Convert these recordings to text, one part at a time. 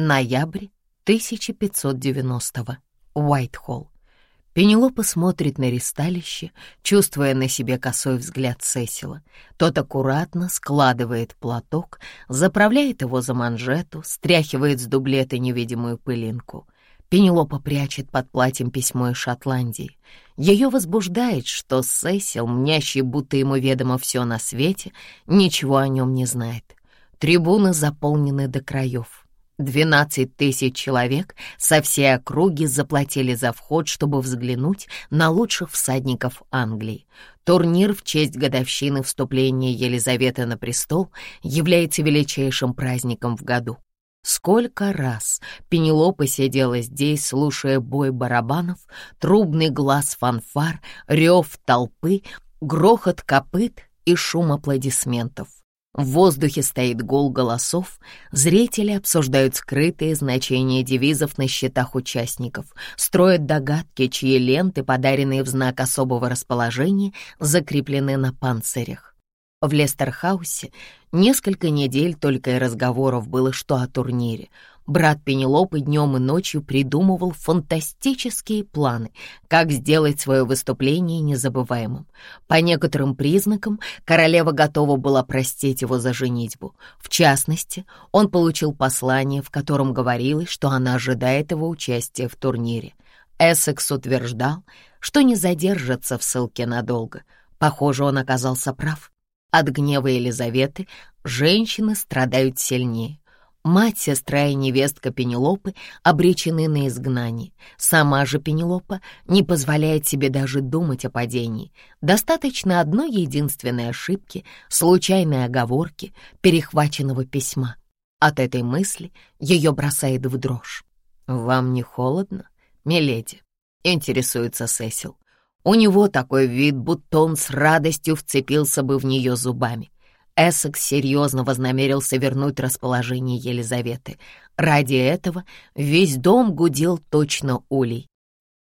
Ноябрь 1590-го. Уайтхолл. Пенелопа смотрит на ристалище, чувствуя на себе косой взгляд Сесила. Тот аккуратно складывает платок, заправляет его за манжету, стряхивает с дублета невидимую пылинку. Пенелопа прячет под платьем письмо из Шотландии. Ее возбуждает, что Сесил, мнящий, будто ему ведомо все на свете, ничего о нем не знает. Трибуны заполнены до краев. Двенадцать тысяч человек со всей округи заплатили за вход, чтобы взглянуть на лучших всадников Англии. Турнир в честь годовщины вступления Елизаветы на престол является величайшим праздником в году. Сколько раз Пенелопа сидела здесь, слушая бой барабанов, трубный глаз фанфар, рев толпы, грохот копыт и шум аплодисментов. В воздухе стоит гул голосов, зрители обсуждают скрытые значения девизов на счетах участников, строят догадки, чьи ленты, подаренные в знак особого расположения, закреплены на панцирях. В Лестерхаусе несколько недель только и разговоров было, что о турнире. Брат Пенелопы днем и ночью придумывал фантастические планы, как сделать свое выступление незабываемым. По некоторым признакам королева готова была простить его за женитьбу. В частности, он получил послание, в котором говорилось, что она ожидает его участия в турнире. Эссекс утверждал, что не задержится в ссылке надолго. Похоже, он оказался прав. От гнева Елизаветы женщины страдают сильнее. Мать, сестра и невестка Пенелопы обречены на изгнание. Сама же Пенелопа не позволяет себе даже думать о падении. Достаточно одной единственной ошибки, случайной оговорки, перехваченного письма. От этой мысли ее бросает в дрожь. «Вам не холодно, миледи?» — интересуется Сесил. У него такой вид, будто он с радостью вцепился бы в нее зубами. Эссекс серьезно вознамерился вернуть расположение Елизаветы. Ради этого весь дом гудел точно улей.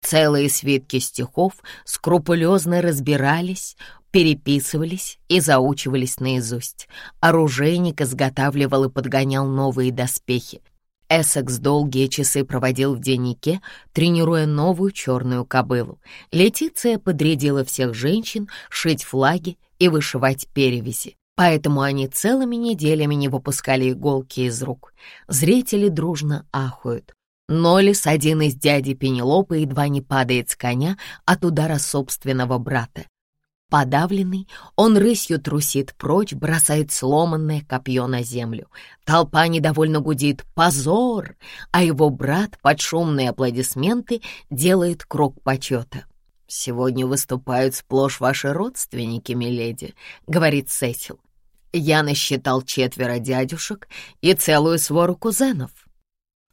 Целые свитки стихов скрупулезно разбирались, переписывались и заучивались наизусть. Оружейник изготавливал и подгонял новые доспехи. Эссекс долгие часы проводил в деннике, тренируя новую черную кобылу. Летиция подрядила всех женщин шить флаги и вышивать перевязи поэтому они целыми неделями не выпускали иголки из рук. Зрители дружно ахают. Нолис, один из дяди Пенелопы, едва не падает с коня от удара собственного брата. Подавленный, он рысью трусит прочь, бросает сломанное копье на землю. Толпа недовольно гудит «Позор!», а его брат под шумные аплодисменты делает круг почета. «Сегодня выступают сплошь ваши родственники, миледи», — говорит Сесил. «Я насчитал четверо дядюшек и целую свору кузенов.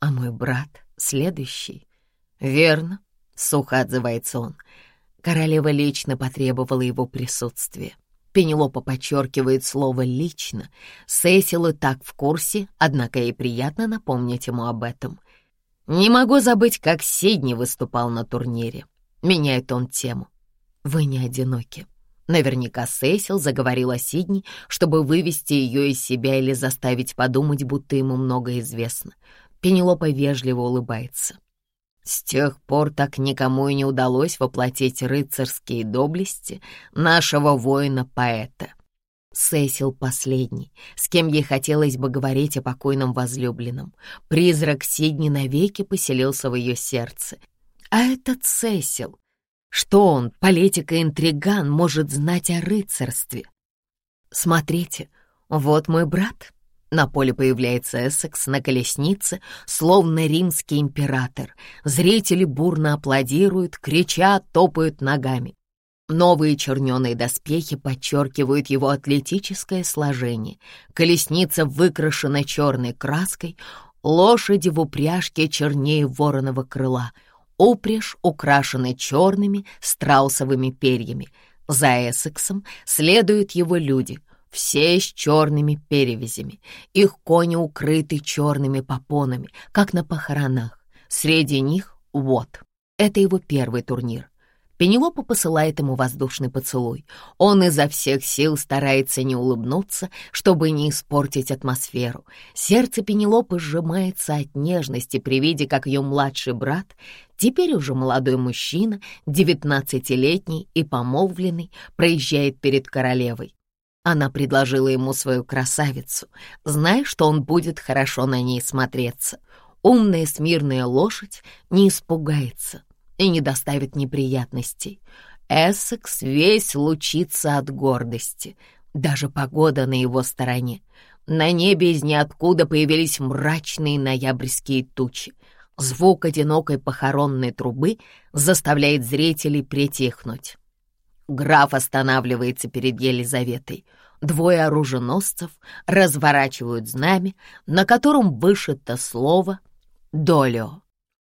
А мой брат следующий». «Верно», — сухо отзывается он. Королева лично потребовала его присутствия. Пенелопа подчеркивает слово «лично». Сесил и так в курсе, однако ей приятно напомнить ему об этом. «Не могу забыть, как Сидни выступал на турнире. Меняет он тему. Вы не одиноки. Наверняка Сесил заговорил о Сидни, чтобы вывести ее из себя или заставить подумать, будто ему много известно. Пенелопа вежливо улыбается. С тех пор так никому и не удалось воплотить рыцарские доблести нашего воина-поэта. Сесил последний, с кем ей хотелось бы говорить о покойном возлюбленном. Призрак Сидни навеки поселился в ее сердце, а этот Сесил, что он, политик и интриган, может знать о рыцарстве? Смотрите, вот мой брат. На поле появляется Эссекс на колеснице, словно римский император. Зрители бурно аплодируют, кричат, топают ногами. Новые черненые доспехи подчеркивают его атлетическое сложение. Колесница выкрашена черной краской, лошади в упряжке чернее вороного крыла — упряжь украшены черными страусовыми перьями. За Эссексом следуют его люди, все с черными перевязями. Их кони укрыты черными попонами, как на похоронах. Среди них вот. Это его первый турнир. Пенелопа посылает ему воздушный поцелуй. Он изо всех сил старается не улыбнуться, чтобы не испортить атмосферу. Сердце Пенелопы сжимается от нежности при виде, как ее младший брат, теперь уже молодой мужчина, девятнадцатилетний и помолвленный, проезжает перед королевой. Она предложила ему свою красавицу, зная, что он будет хорошо на ней смотреться. Умная смирная лошадь не испугается, и не доставит неприятностей. Эссекс весь лучится от гордости. Даже погода на его стороне. На небе из ниоткуда появились мрачные ноябрьские тучи. Звук одинокой похоронной трубы заставляет зрителей притихнуть. Граф останавливается перед Елизаветой. Двое оруженосцев разворачивают знамя, на котором вышито слово «Долио».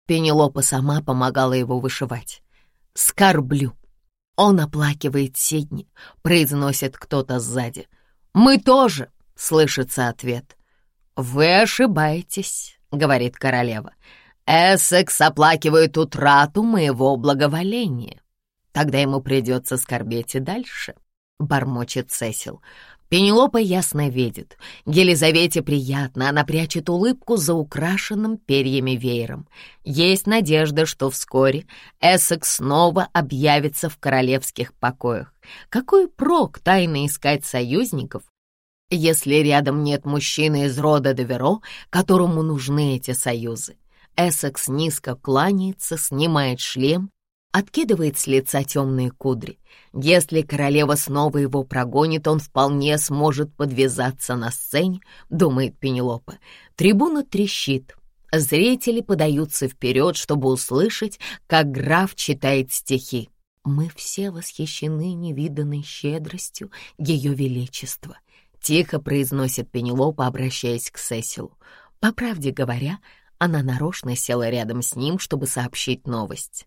Пенелопа сама помогала его вышивать. «Скорблю». Он оплакивает Сидни, произносит кто-то сзади. «Мы тоже», — слышится ответ. «Вы ошибаетесь», — говорит королева. «Эссекс оплакивает утрату моего благоволения. Тогда ему придется скорбеть и дальше», — бормочет Сесил. Пенелопа ясно видит. Елизавете приятно, она прячет улыбку за украшенным перьями веером. Есть надежда, что вскоре Эссекс снова объявится в королевских покоях. Какой прок тайно искать союзников, если рядом нет мужчины из рода Деверо, которому нужны эти союзы? Эссекс низко кланяется, снимает шлем откидывает с лица темные кудри. Если королева снова его прогонит, он вполне сможет подвязаться на сцене, думает Пенелопа. Трибуна трещит. Зрители подаются вперед, чтобы услышать, как граф читает стихи. Мы все восхищены невиданной щедростью Ее Величества. Тихо произносит Пенелопа, обращаясь к Сесилу. По правде говоря, она нарочно села рядом с ним, чтобы сообщить новость.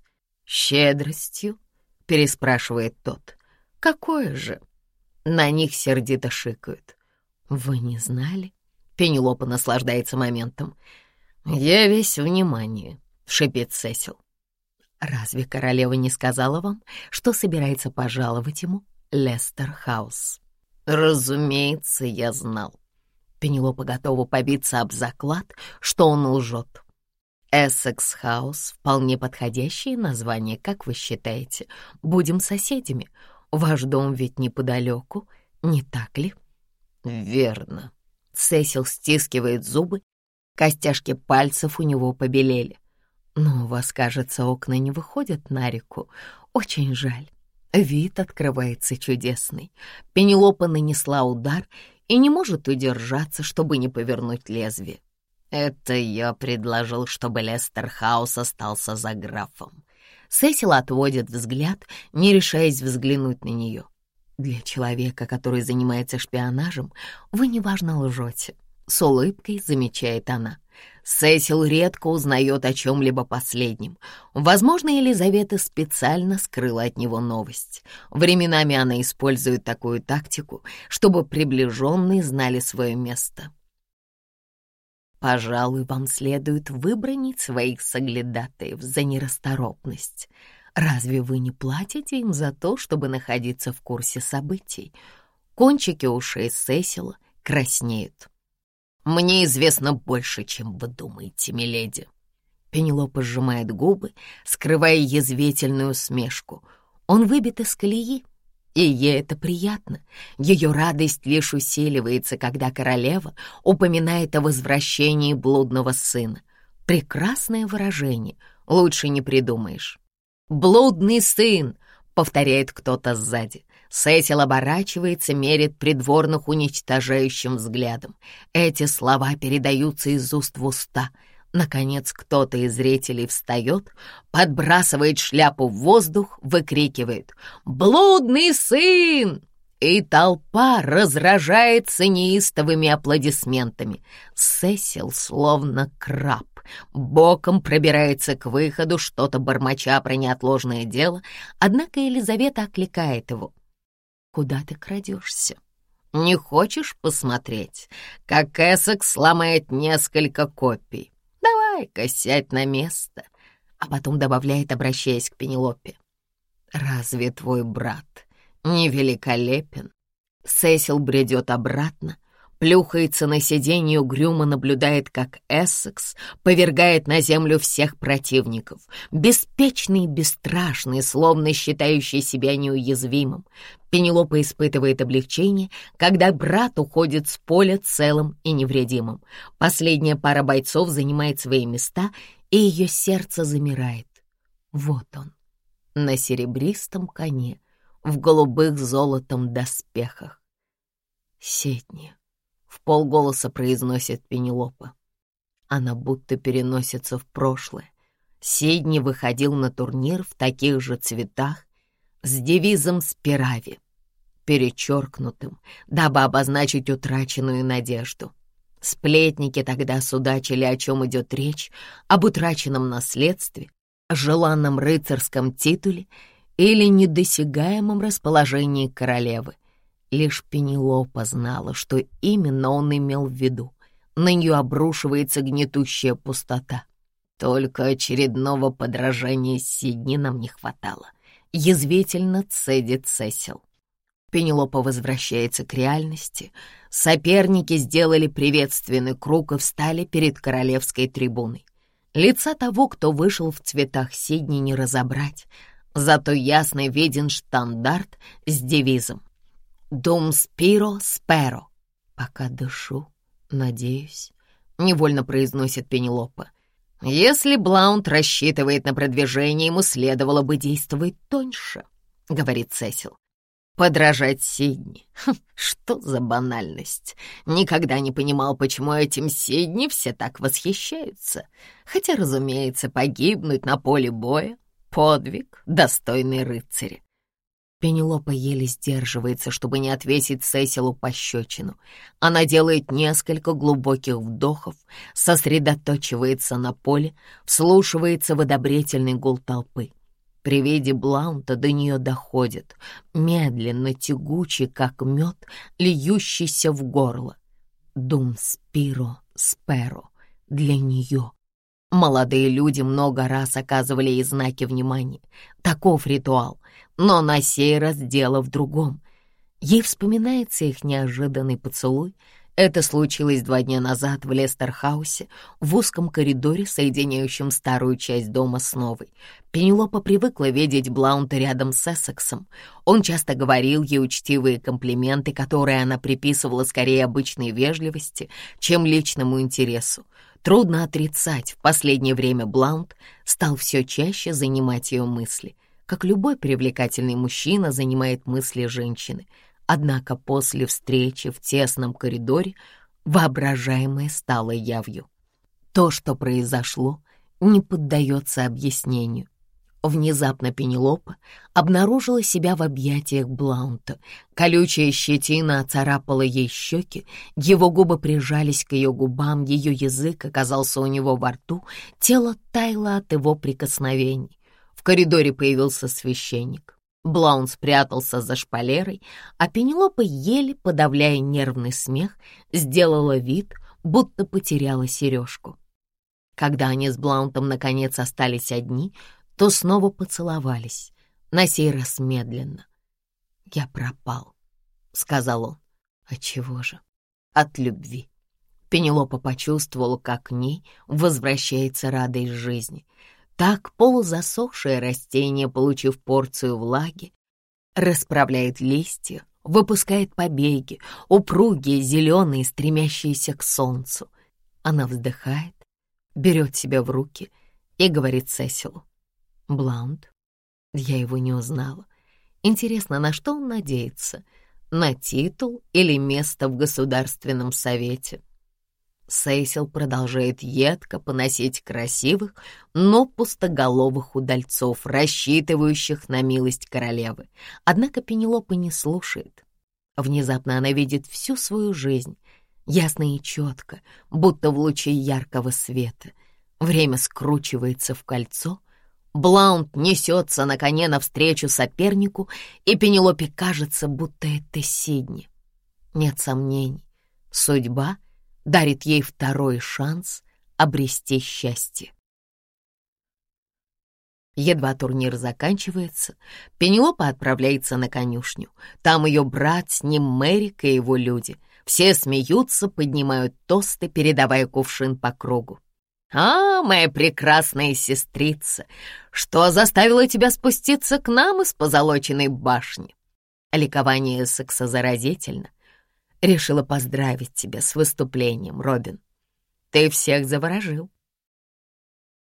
«Щедростью?» — переспрашивает тот. «Какое же?» На них сердито шикают. «Вы не знали?» Пенелопа наслаждается моментом. «Я весь внимание», — шипит Сесил. «Разве королева не сказала вам, что собирается пожаловать ему Лестер Хаус?» «Разумеется, я знал». Пенелопа готова побиться об заклад, что он лжет. Эссекс Хаус — вполне подходящее название, как вы считаете. Будем соседями. Ваш дом ведь неподалеку, не так ли? Верно. Сесил стискивает зубы, костяшки пальцев у него побелели. Но у вас, кажется, окна не выходят на реку. Очень жаль. Вид открывается чудесный. Пенелопа нанесла удар и не может удержаться, чтобы не повернуть лезвие. Это я предложил, чтобы Лестер Хаус остался за графом. Сесил отводит взгляд, не решаясь взглянуть на нее. Для человека, который занимается шпионажем, вы неважно лжете. С улыбкой замечает она. Сесил редко узнает о чем-либо последнем. Возможно, Елизавета специально скрыла от него новость. Временами она использует такую тактику, чтобы приближенные знали свое место. Пожалуй, вам следует выбронить своих соглядатаев за нерасторопность. Разве вы не платите им за то, чтобы находиться в курсе событий? Кончики ушей Сесила краснеют. Мне известно больше, чем вы думаете, миледи. Пенелопа сжимает губы, скрывая язвительную смешку. Он выбит из колеи, и ей это приятно. Ее радость лишь усиливается, когда королева упоминает о возвращении блудного сына. Прекрасное выражение, лучше не придумаешь. «Блудный сын!» — повторяет кто-то сзади. Сесил оборачивается, мерит придворных уничтожающим взглядом. Эти слова передаются из уст в уста — Наконец кто-то из зрителей встает, подбрасывает шляпу в воздух, выкрикивает «Блудный сын!» И толпа разражается неистовыми аплодисментами. Сесил, словно краб, боком пробирается к выходу, что-то бормоча про неотложное дело, однако Елизавета окликает его. «Куда ты крадешься?» «Не хочешь посмотреть, как Эссекс сломает несколько копий?» Давай-ка сядь на место», а потом добавляет, обращаясь к Пенелопе. «Разве твой брат не великолепен?» Сесил бредет обратно, плюхается на сиденье, угрюмо наблюдает, как Эссекс повергает на землю всех противников, беспечный и бесстрашный, словно считающий себя неуязвимым. Пенелопа испытывает облегчение, когда брат уходит с поля целым и невредимым. Последняя пара бойцов занимает свои места, и ее сердце замирает. Вот он, на серебристом коне, в голубых золотом доспехах. Сетни в полголоса произносит Пенелопа. Она будто переносится в прошлое. Сидни выходил на турнир в таких же цветах с девизом «Спирави», перечеркнутым, дабы обозначить утраченную надежду. Сплетники тогда судачили, о чем идет речь, об утраченном наследстве, желанном рыцарском титуле или недосягаемом расположении королевы. Лишь Пенелопа знала, что именно он имел в виду. На нее обрушивается гнетущая пустота. Только очередного подражания Сидни нам не хватало. Язвительно цедит Сесил. Пенелопа возвращается к реальности. Соперники сделали приветственный круг и встали перед королевской трибуной. Лица того, кто вышел в цветах Сидни, не разобрать. Зато ясно виден штандарт с девизом «Дум спиро сперо». «Пока дышу, надеюсь», — невольно произносит Пенелопа. «Если Блаунд рассчитывает на продвижение, ему следовало бы действовать тоньше», — говорит Сесил. «Подражать Сидни. Хм, что за банальность. Никогда не понимал, почему этим Сидни все так восхищаются. Хотя, разумеется, погибнуть на поле боя — подвиг, достойный рыцаря. Пенелопа еле сдерживается, чтобы не отвесить Сесилу пощечину. Она делает несколько глубоких вдохов, сосредоточивается на поле, вслушивается в одобрительный гул толпы. При виде Блаунта до нее доходит, медленно, тягучий, как мед, льющийся в горло. Дум спиро сперо для нее. Молодые люди много раз оказывали ей знаки внимания. Таков ритуал, но на сей раз дело в другом. Ей вспоминается их неожиданный поцелуй. Это случилось два дня назад в Лестерхаусе, в узком коридоре, соединяющем старую часть дома с новой. Пенелопа привыкла видеть Блаунта рядом с Эссексом. Он часто говорил ей учтивые комплименты, которые она приписывала скорее обычной вежливости, чем личному интересу. Трудно отрицать, в последнее время Блаунт стал все чаще занимать ее мысли — как любой привлекательный мужчина занимает мысли женщины. Однако после встречи в тесном коридоре воображаемое стало явью. То, что произошло, не поддается объяснению. Внезапно Пенелопа обнаружила себя в объятиях Блаунта. Колючая щетина оцарапала ей щеки, его губы прижались к ее губам, ее язык оказался у него во рту, тело таяло от его прикосновений. В коридоре появился священник. Блаун спрятался за шпалерой, а Пенелопа, еле подавляя нервный смех, сделала вид, будто потеряла сережку. Когда они с Блаунтом наконец остались одни, то снова поцеловались, на сей раз медленно. «Я пропал», — сказал он. «Отчего же?» «От любви». Пенелопа почувствовала, как к ней возвращается радость жизни — так полузасохшее растение, получив порцию влаги, расправляет листья, выпускает побеги, упругие, зеленые, стремящиеся к солнцу. Она вздыхает, берет себя в руки и говорит Сесилу. «Блаунд, я его не узнала. Интересно, на что он надеется? На титул или место в Государственном Совете?» Сейсил продолжает едко поносить красивых, но пустоголовых удальцов, рассчитывающих на милость королевы. Однако Пенелопа не слушает. Внезапно она видит всю свою жизнь, ясно и четко, будто в луче яркого света. Время скручивается в кольцо, Блаунд несется на коне навстречу сопернику, и Пенелопе кажется, будто это Сидни. Нет сомнений, судьба — дарит ей второй шанс обрести счастье. Едва турнир заканчивается, Пенелопа отправляется на конюшню. Там ее брат, с ним Мэрик и его люди. Все смеются, поднимают тосты, передавая кувшин по кругу. «А, моя прекрасная сестрица, что заставило тебя спуститься к нам из позолоченной башни?» Ликование Эссекса заразительно. Решила поздравить тебя с выступлением, Робин. Ты всех заворожил.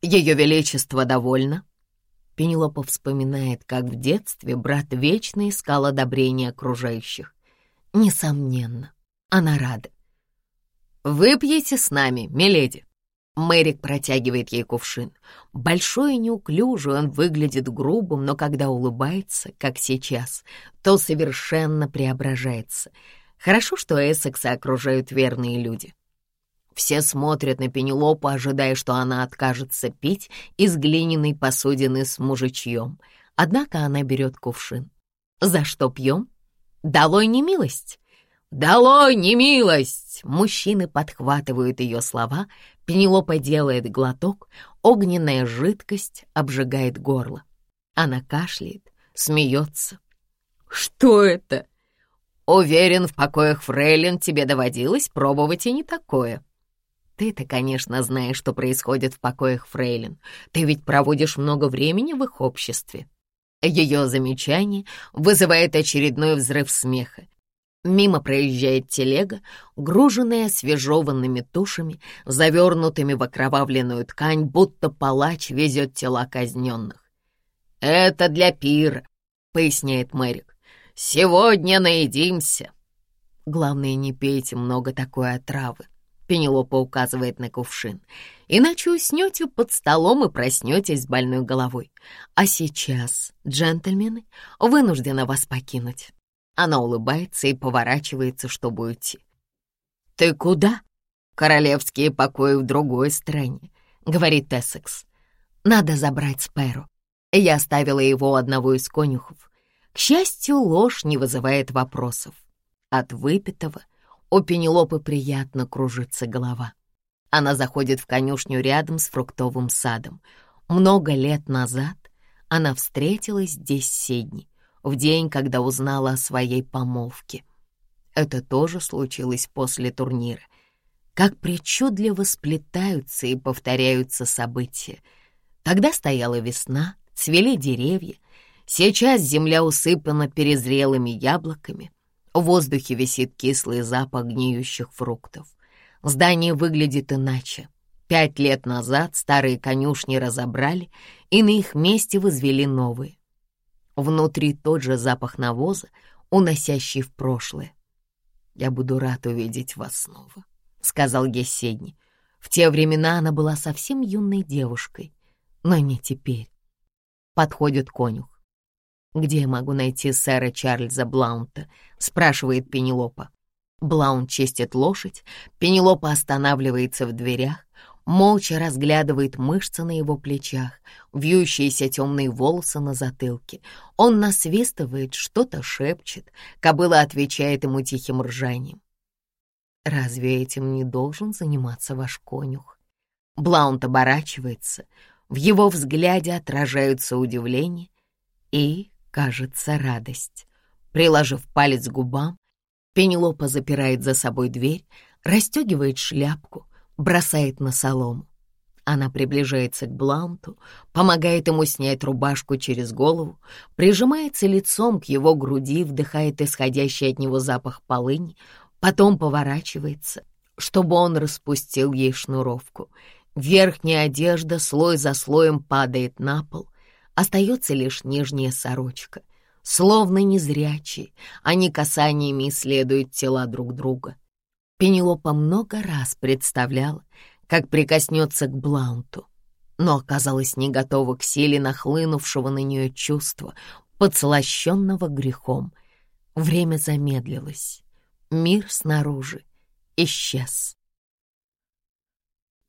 Ее Величество довольно. Пенелопа вспоминает, как в детстве брат вечно искал одобрения окружающих. Несомненно, она рада. «Выпьете с нами, миледи?» Мэрик протягивает ей кувшин. Большой и неуклюжий, он выглядит грубым, но когда улыбается, как сейчас, то совершенно преображается. Хорошо, что Эссекса окружают верные люди. Все смотрят на Пенелопу, ожидая, что она откажется пить из глиняной посудины с мужичьем. Однако она берет кувшин. «За что пьем? Долой не милость!» «Долой немилость!» Мужчины подхватывают ее слова, Пенелопа делает глоток, огненная жидкость обжигает горло. Она кашляет, смеется. «Что это?» «Уверен, в покоях Фрейлин тебе доводилось пробовать и не такое». «Ты-то, конечно, знаешь, что происходит в покоях Фрейлин. Ты ведь проводишь много времени в их обществе». Ее замечание вызывает очередной взрыв смеха. Мимо проезжает телега, груженная освежеванными тушами, завернутыми в окровавленную ткань, будто палач везет тела казненных. «Это для пира», — поясняет Мэрик. «Сегодня наедимся». «Главное, не пейте много такой отравы», — Пенелопа указывает на кувшин. «Иначе уснете под столом и проснетесь с больной головой. А сейчас, джентльмены, вынуждена вас покинуть». Она улыбается и поворачивается, чтобы уйти. «Ты куда?» «Королевские покои в другой стране», — говорит Эссекс. «Надо забрать Спэру». Я оставила его одного из конюхов. К счастью, ложь не вызывает вопросов. От выпитого у Пенелопы приятно кружится голова. Она заходит в конюшню рядом с фруктовым садом. Много лет назад она встретилась здесь с Седни в день, когда узнала о своей помолвке. Это тоже случилось после турнира. Как причудливо сплетаются и повторяются события. Тогда стояла весна, цвели деревья. Сейчас земля усыпана перезрелыми яблоками. В воздухе висит кислый запах гниющих фруктов. Здание выглядит иначе. Пять лет назад старые конюшни разобрали, и на их месте возвели новые. Внутри тот же запах навоза, уносящий в прошлое. «Я буду рад увидеть вас снова», — сказал Гесседни. В те времена она была совсем юной девушкой, но не теперь. Подходит конюх. «Где я могу найти сэра Чарльза Блаунта?» — спрашивает Пенелопа. Блаунт чистит лошадь, Пенелопа останавливается в дверях, молча разглядывает мышцы на его плечах, вьющиеся темные волосы на затылке. Он насвистывает, что-то шепчет, кобыла отвечает ему тихим ржанием. «Разве этим не должен заниматься ваш конюх?» Блаунт оборачивается, в его взгляде отражаются удивление и, кажется, радость. Приложив палец к губам, Пенелопа запирает за собой дверь, расстегивает шляпку — бросает на солому. Она приближается к Бланту, помогает ему снять рубашку через голову, прижимается лицом к его груди, вдыхает исходящий от него запах полыни, потом поворачивается, чтобы он распустил ей шнуровку. Верхняя одежда слой за слоем падает на пол, остается лишь нижняя сорочка. Словно незрячие, они касаниями исследуют тела друг друга — Пенелопа много раз представляла, как прикоснется к Блаунту, но оказалась не готова к силе нахлынувшего на нее чувства, подслащенного грехом. Время замедлилось. Мир снаружи исчез.